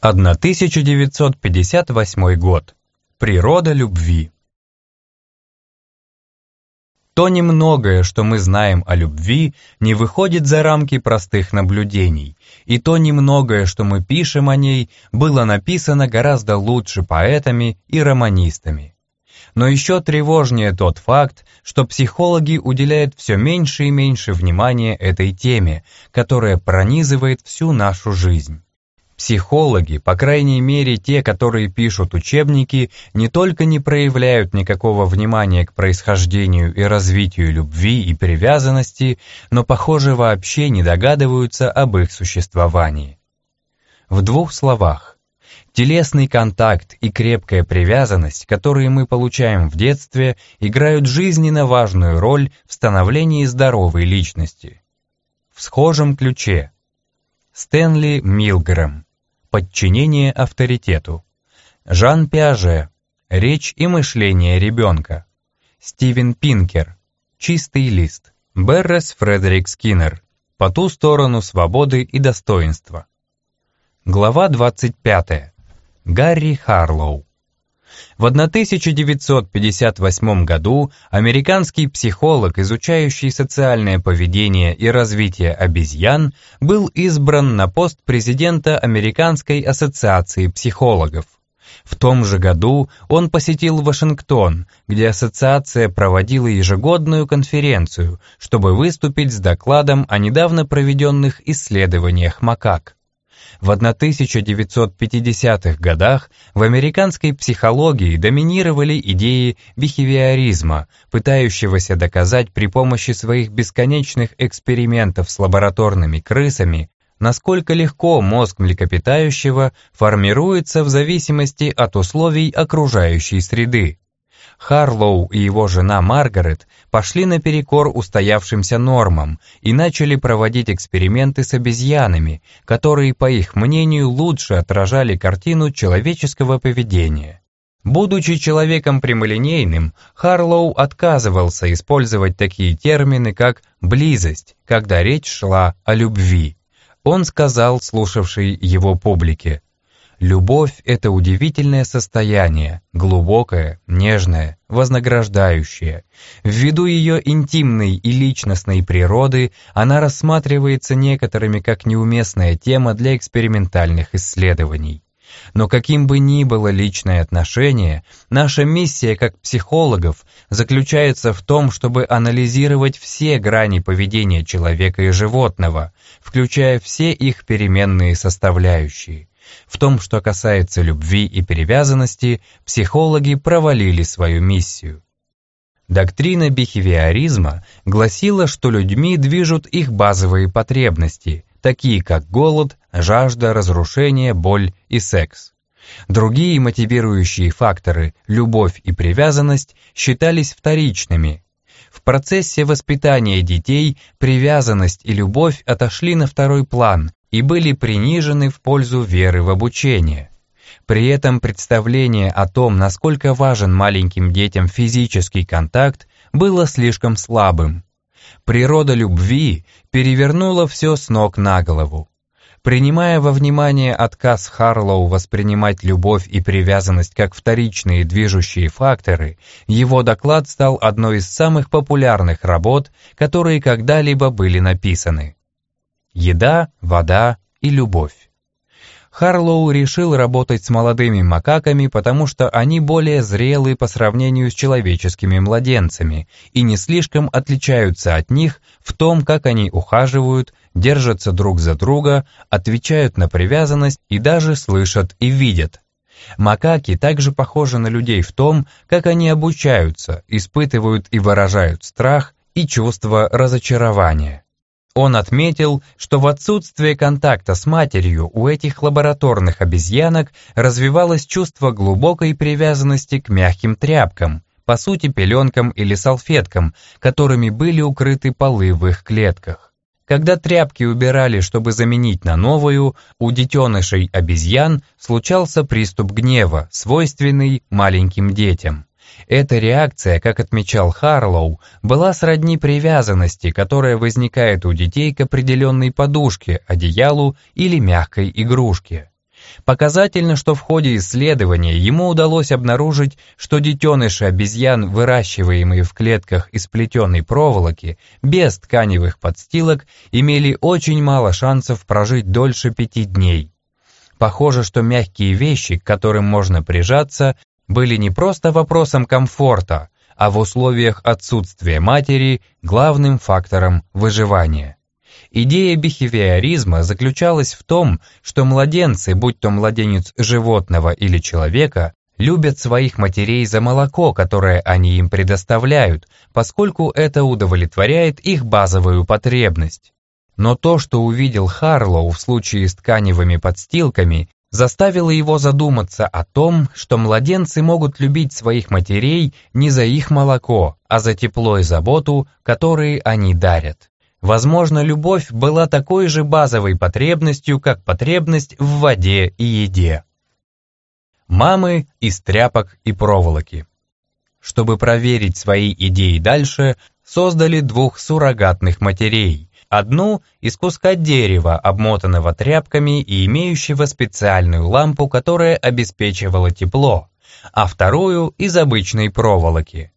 1958 год. Природа любви. То немногое, что мы знаем о любви, не выходит за рамки простых наблюдений, и то немногое, что мы пишем о ней, было написано гораздо лучше поэтами и романистами. Но еще тревожнее тот факт, что психологи уделяют все меньше и меньше внимания этой теме, которая пронизывает всю нашу жизнь. Психологи, по крайней мере те, которые пишут учебники, не только не проявляют никакого внимания к происхождению и развитию любви и привязанности, но, похоже, вообще не догадываются об их существовании. В двух словах. Телесный контакт и крепкая привязанность, которые мы получаем в детстве, играют жизненно важную роль в становлении здоровой личности. В схожем ключе. Стэнли Милгрэм Подчинение авторитету. Жан Пиаже. Речь и мышление ребенка. Стивен Пинкер. Чистый лист. Беррес Фредерик Скиннер. По ту сторону свободы и достоинства. Глава 25. Гарри Харлоу. В 1958 году американский психолог, изучающий социальное поведение и развитие обезьян, был избран на пост президента Американской ассоциации психологов. В том же году он посетил Вашингтон, где ассоциация проводила ежегодную конференцию, чтобы выступить с докладом о недавно проведенных исследованиях макак. В 1950-х годах в американской психологии доминировали идеи бихевиоризма, пытающегося доказать при помощи своих бесконечных экспериментов с лабораторными крысами, насколько легко мозг млекопитающего формируется в зависимости от условий окружающей среды. Харлоу и его жена Маргарет пошли наперекор устоявшимся нормам и начали проводить эксперименты с обезьянами, которые, по их мнению, лучше отражали картину человеческого поведения. Будучи человеком прямолинейным, Харлоу отказывался использовать такие термины, как «близость», когда речь шла о любви. Он сказал слушавшей его публике, Любовь — это удивительное состояние, глубокое, нежное, вознаграждающее. Ввиду ее интимной и личностной природы, она рассматривается некоторыми как неуместная тема для экспериментальных исследований. Но каким бы ни было личное отношение, наша миссия как психологов заключается в том, чтобы анализировать все грани поведения человека и животного, включая все их переменные составляющие. В том, что касается любви и привязанности, психологи провалили свою миссию. Доктрина бихевиоризма гласила, что людьми движут их базовые потребности, такие как голод, жажда, разрушение, боль и секс. Другие мотивирующие факторы, любовь и привязанность, считались вторичными. В процессе воспитания детей привязанность и любовь отошли на второй план и были принижены в пользу веры в обучение. При этом представление о том, насколько важен маленьким детям физический контакт, было слишком слабым. Природа любви перевернула все с ног на голову. Принимая во внимание отказ Харлоу воспринимать любовь и привязанность как вторичные движущие факторы, его доклад стал одной из самых популярных работ, которые когда-либо были написаны еда, вода и любовь. Харлоу решил работать с молодыми макаками, потому что они более зрелые по сравнению с человеческими младенцами и не слишком отличаются от них в том, как они ухаживают, держатся друг за друга, отвечают на привязанность и даже слышат и видят. Макаки также похожи на людей в том, как они обучаются, испытывают и выражают страх и чувство разочарования. Он отметил, что в отсутствие контакта с матерью у этих лабораторных обезьянок развивалось чувство глубокой привязанности к мягким тряпкам, по сути пеленкам или салфеткам, которыми были укрыты полы в их клетках. Когда тряпки убирали, чтобы заменить на новую, у детенышей обезьян случался приступ гнева, свойственный маленьким детям. Эта реакция, как отмечал Харлоу, была сродни привязанности, которая возникает у детей к определенной подушке, одеялу или мягкой игрушке. Показательно, что в ходе исследования ему удалось обнаружить, что детеныши обезьян, выращиваемые в клетках из плетеной проволоки, без тканевых подстилок, имели очень мало шансов прожить дольше пяти дней. Похоже, что мягкие вещи, к которым можно прижаться, были не просто вопросом комфорта, а в условиях отсутствия матери главным фактором выживания. Идея бихевиоризма заключалась в том, что младенцы, будь то младенец животного или человека, любят своих матерей за молоко, которое они им предоставляют, поскольку это удовлетворяет их базовую потребность. Но то, что увидел Харлоу в случае с тканевыми подстилками, заставило его задуматься о том, что младенцы могут любить своих матерей не за их молоко, а за тепло и заботу, которые они дарят. Возможно, любовь была такой же базовой потребностью, как потребность в воде и еде. Мамы из тряпок и проволоки. Чтобы проверить свои идеи дальше, создали двух суррогатных матерей. Одну из куска дерева, обмотанного тряпками и имеющего специальную лампу, которая обеспечивала тепло, а вторую из обычной проволоки.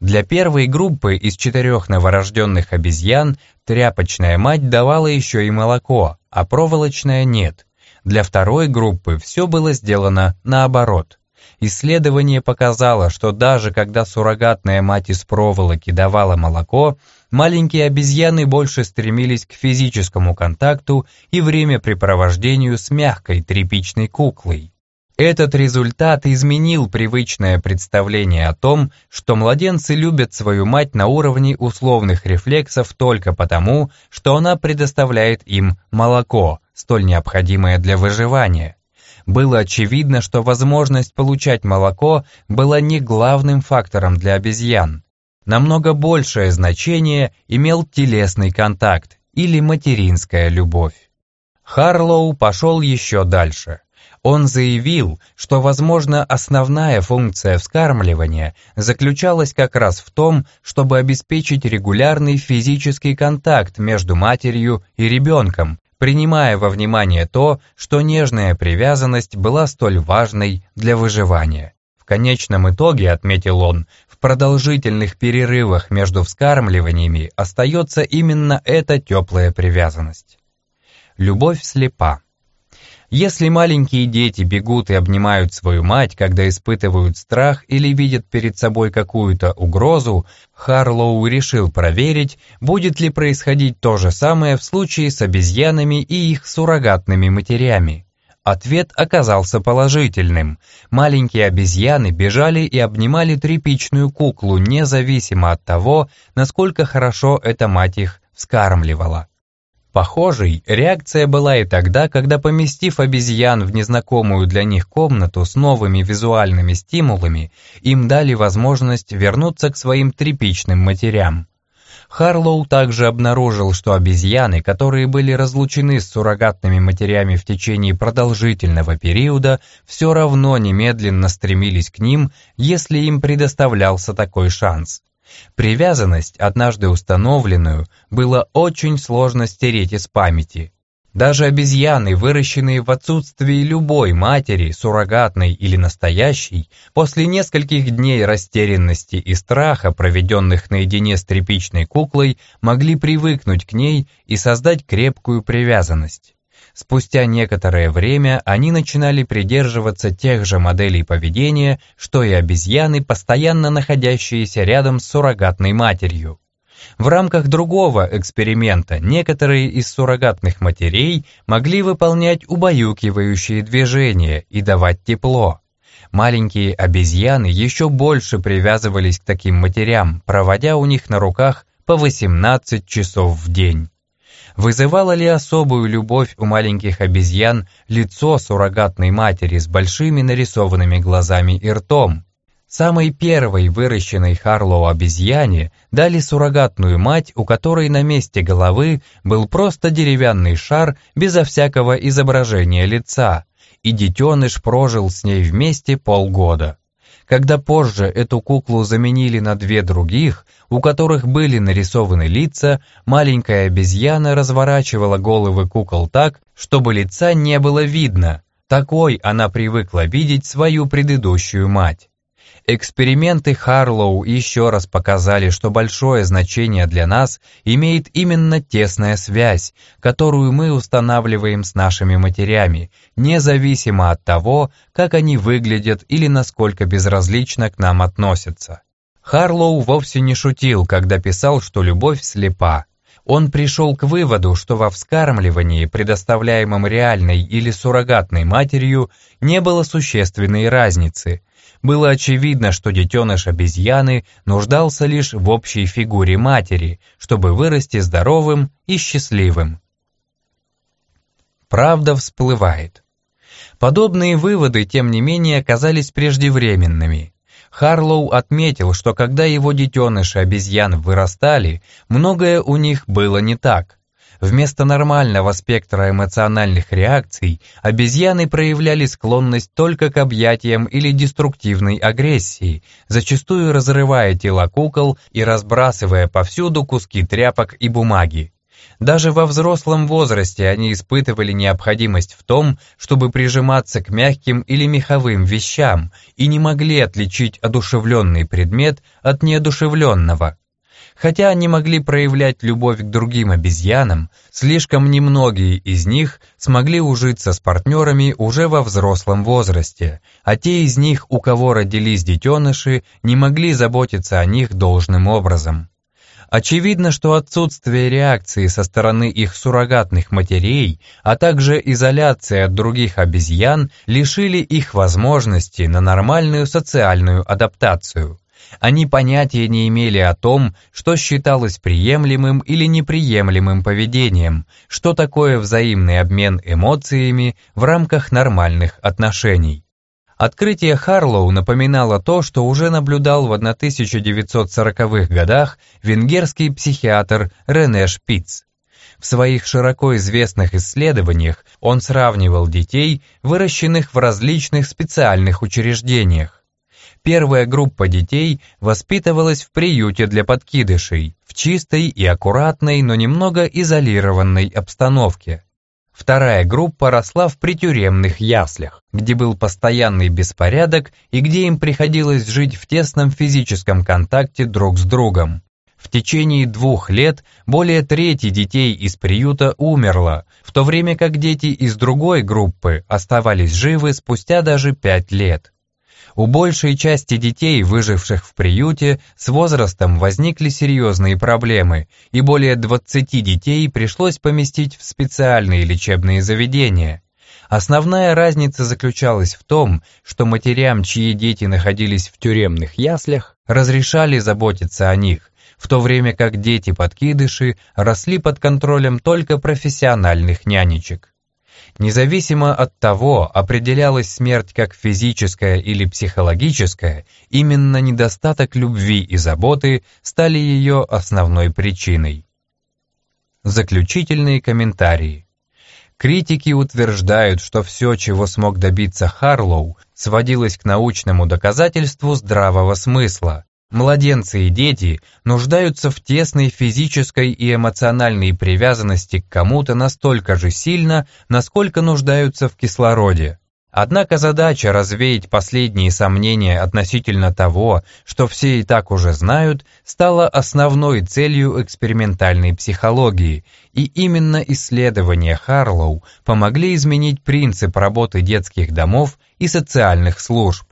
Для первой группы из четырех новорожденных обезьян тряпочная мать давала еще и молоко, а проволочная нет. Для второй группы все было сделано наоборот. Исследование показало, что даже когда суррогатная мать из проволоки давала молоко, маленькие обезьяны больше стремились к физическому контакту и времяпрепровождению с мягкой тряпичной куклой. Этот результат изменил привычное представление о том, что младенцы любят свою мать на уровне условных рефлексов только потому, что она предоставляет им молоко, столь необходимое для выживания. Было очевидно, что возможность получать молоко была не главным фактором для обезьян. Намного большее значение имел телесный контакт или материнская любовь. Харлоу пошел еще дальше. Он заявил, что, возможно, основная функция вскармливания заключалась как раз в том, чтобы обеспечить регулярный физический контакт между матерью и ребенком, принимая во внимание то, что нежная привязанность была столь важной для выживания. В конечном итоге, отметил он, в продолжительных перерывах между вскармливаниями остается именно эта теплая привязанность. Любовь слепа. Если маленькие дети бегут и обнимают свою мать, когда испытывают страх или видят перед собой какую-то угрозу, Харлоу решил проверить, будет ли происходить то же самое в случае с обезьянами и их суррогатными матерями. Ответ оказался положительным. Маленькие обезьяны бежали и обнимали тряпичную куклу, независимо от того, насколько хорошо эта мать их вскармливала. Похожей реакция была и тогда, когда, поместив обезьян в незнакомую для них комнату с новыми визуальными стимулами, им дали возможность вернуться к своим тряпичным матерям. Харлоу также обнаружил, что обезьяны, которые были разлучены с суррогатными матерями в течение продолжительного периода, все равно немедленно стремились к ним, если им предоставлялся такой шанс. Привязанность, однажды установленную, было очень сложно стереть из памяти. Даже обезьяны, выращенные в отсутствии любой матери, суррогатной или настоящей, после нескольких дней растерянности и страха, проведенных наедине с тряпичной куклой, могли привыкнуть к ней и создать крепкую привязанность. Спустя некоторое время они начинали придерживаться тех же моделей поведения, что и обезьяны, постоянно находящиеся рядом с суррогатной матерью. В рамках другого эксперимента некоторые из суррогатных матерей могли выполнять убаюкивающие движения и давать тепло. Маленькие обезьяны еще больше привязывались к таким матерям, проводя у них на руках по 18 часов в день. Вызывало ли особую любовь у маленьких обезьян лицо суррогатной матери с большими нарисованными глазами и ртом? Самой первой выращенной Харлоу обезьяне дали суррогатную мать, у которой на месте головы был просто деревянный шар безо всякого изображения лица, и детеныш прожил с ней вместе полгода. Когда позже эту куклу заменили на две других, у которых были нарисованы лица, маленькая обезьяна разворачивала головы кукол так, чтобы лица не было видно, Такой она привыкла видеть свою предыдущую мать. Эксперименты Харлоу еще раз показали, что большое значение для нас имеет именно тесная связь, которую мы устанавливаем с нашими матерями, независимо от того, как они выглядят или насколько безразлично к нам относятся. Харлоу вовсе не шутил, когда писал, что любовь слепа. Он пришел к выводу, что во вскармливании, предоставляемом реальной или суррогатной матерью, не было существенной разницы – было очевидно, что детеныш обезьяны нуждался лишь в общей фигуре матери, чтобы вырасти здоровым и счастливым. Правда всплывает. Подобные выводы, тем не менее, оказались преждевременными. Харлоу отметил, что когда его детеныши обезьян вырастали, многое у них было не так – Вместо нормального спектра эмоциональных реакций обезьяны проявляли склонность только к объятиям или деструктивной агрессии, зачастую разрывая тела кукол и разбрасывая повсюду куски тряпок и бумаги. Даже во взрослом возрасте они испытывали необходимость в том, чтобы прижиматься к мягким или меховым вещам и не могли отличить одушевленный предмет от неодушевленного. Хотя они могли проявлять любовь к другим обезьянам, слишком немногие из них смогли ужиться с партнерами уже во взрослом возрасте, а те из них, у кого родились детеныши, не могли заботиться о них должным образом. Очевидно, что отсутствие реакции со стороны их суррогатных матерей, а также изоляция от других обезьян лишили их возможности на нормальную социальную адаптацию. Они понятия не имели о том, что считалось приемлемым или неприемлемым поведением, что такое взаимный обмен эмоциями в рамках нормальных отношений. Открытие Харлоу напоминало то, что уже наблюдал в 1940-х годах венгерский психиатр Рене Шпиц. В своих широко известных исследованиях он сравнивал детей, выращенных в различных специальных учреждениях. Первая группа детей воспитывалась в приюте для подкидышей, в чистой и аккуратной, но немного изолированной обстановке. Вторая группа росла в притюремных яслях, где был постоянный беспорядок и где им приходилось жить в тесном физическом контакте друг с другом. В течение двух лет более трети детей из приюта умерло, в то время как дети из другой группы оставались живы спустя даже пять лет. У большей части детей, выживших в приюте, с возрастом возникли серьезные проблемы, и более 20 детей пришлось поместить в специальные лечебные заведения. Основная разница заключалась в том, что матерям, чьи дети находились в тюремных яслях, разрешали заботиться о них, в то время как дети-подкидыши росли под контролем только профессиональных нянечек. Независимо от того, определялась смерть как физическая или психологическая, именно недостаток любви и заботы стали ее основной причиной. Заключительные комментарии. Критики утверждают, что все, чего смог добиться Харлоу, сводилось к научному доказательству здравого смысла, Младенцы и дети нуждаются в тесной физической и эмоциональной привязанности к кому-то настолько же сильно, насколько нуждаются в кислороде. Однако задача развеять последние сомнения относительно того, что все и так уже знают, стала основной целью экспериментальной психологии, и именно исследования Харлоу помогли изменить принцип работы детских домов и социальных служб.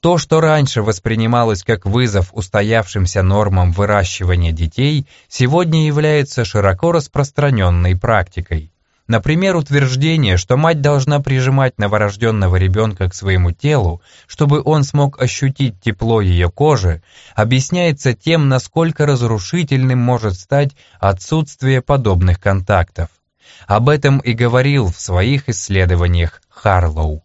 То, что раньше воспринималось как вызов устоявшимся нормам выращивания детей, сегодня является широко распространенной практикой. Например, утверждение, что мать должна прижимать новорожденного ребенка к своему телу, чтобы он смог ощутить тепло ее кожи, объясняется тем, насколько разрушительным может стать отсутствие подобных контактов. Об этом и говорил в своих исследованиях Харлоу.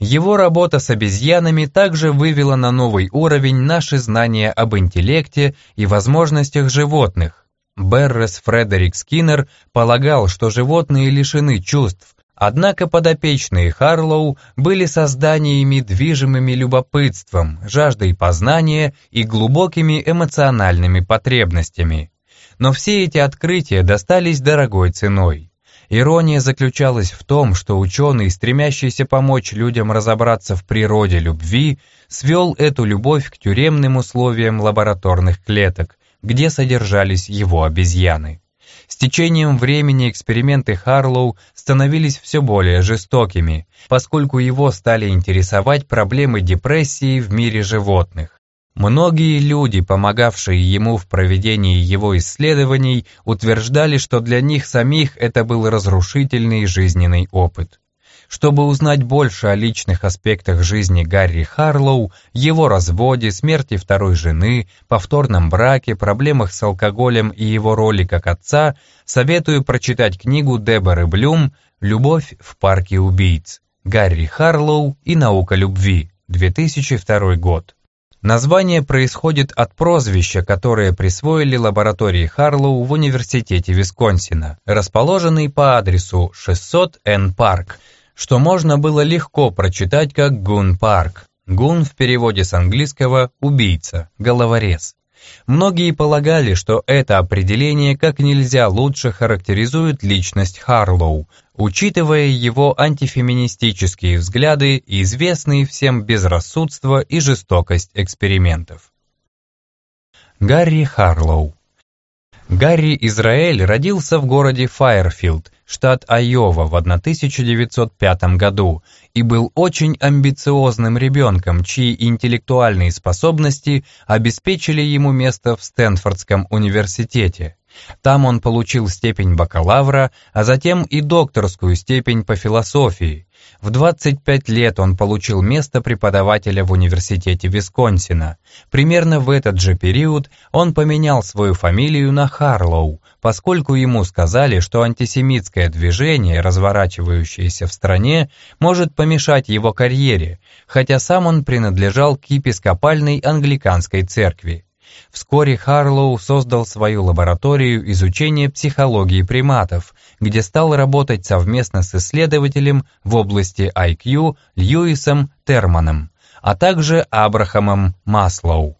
Его работа с обезьянами также вывела на новый уровень наши знания об интеллекте и возможностях животных. Беррес Фредерик Скиннер полагал, что животные лишены чувств, однако подопечные Харлоу были созданиями, движимыми любопытством, жаждой познания и глубокими эмоциональными потребностями. Но все эти открытия достались дорогой ценой. Ирония заключалась в том, что ученый, стремящийся помочь людям разобраться в природе любви, свел эту любовь к тюремным условиям лабораторных клеток, где содержались его обезьяны. С течением времени эксперименты Харлоу становились все более жестокими, поскольку его стали интересовать проблемы депрессии в мире животных. Многие люди, помогавшие ему в проведении его исследований, утверждали, что для них самих это был разрушительный жизненный опыт. Чтобы узнать больше о личных аспектах жизни Гарри Харлоу, его разводе, смерти второй жены, повторном браке, проблемах с алкоголем и его роли как отца, советую прочитать книгу Деборы Блюм «Любовь в парке убийц. Гарри Харлоу и наука любви», 2002 год. Название происходит от прозвища, которое присвоили лаборатории Харлоу в Университете Висконсина, расположенный по адресу 600 N Park, что можно было легко прочитать как Goon Park. Goon в переводе с английского «убийца», «головорез». Многие полагали, что это определение как нельзя лучше характеризует личность Харлоу, учитывая его антифеминистические взгляды и известные всем безрассудство и жестокость экспериментов. Гарри Харлоу Гарри Израэль родился в городе Файерфилд, штат Айова в 1905 году и был очень амбициозным ребенком, чьи интеллектуальные способности обеспечили ему место в Стэнфордском университете. Там он получил степень бакалавра, а затем и докторскую степень по философии. В 25 лет он получил место преподавателя в университете Висконсина. Примерно в этот же период он поменял свою фамилию на Харлоу, поскольку ему сказали, что антисемитское движение, разворачивающееся в стране, может помешать его карьере, хотя сам он принадлежал к епископальной англиканской церкви. Вскоре Харлоу создал свою лабораторию изучения психологии приматов, где стал работать совместно с исследователем в области IQ Льюисом Терманом, а также Абрахамом Маслоу.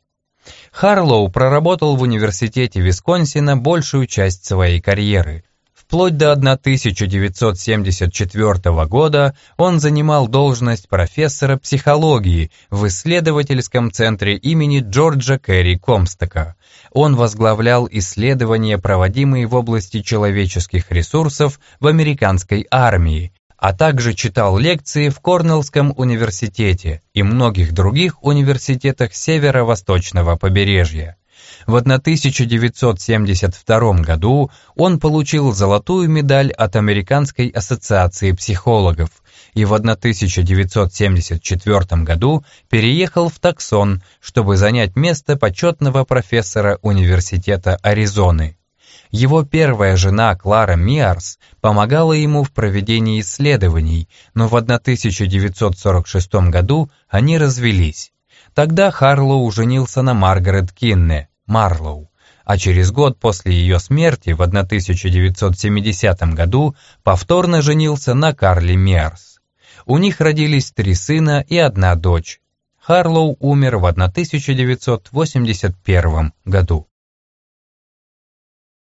Харлоу проработал в университете Висконсина большую часть своей карьеры, Вплоть до 1974 года он занимал должность профессора психологии в исследовательском центре имени Джорджа Керри Комстока. Он возглавлял исследования, проводимые в области человеческих ресурсов в американской армии, а также читал лекции в Корнеллском университете и многих других университетах северо-восточного побережья. В 1972 году он получил золотую медаль от Американской ассоциации психологов и в 1974 году переехал в Таксон, чтобы занять место почетного профессора Университета Аризоны. Его первая жена Клара Миарс помогала ему в проведении исследований, но в 1946 году они развелись. Тогда Харлоу женился на Маргарет Кинне, Марлоу, а через год после ее смерти в 1970 году повторно женился на Карли Мерс. У них родились три сына и одна дочь. Харлоу умер в 1981 году.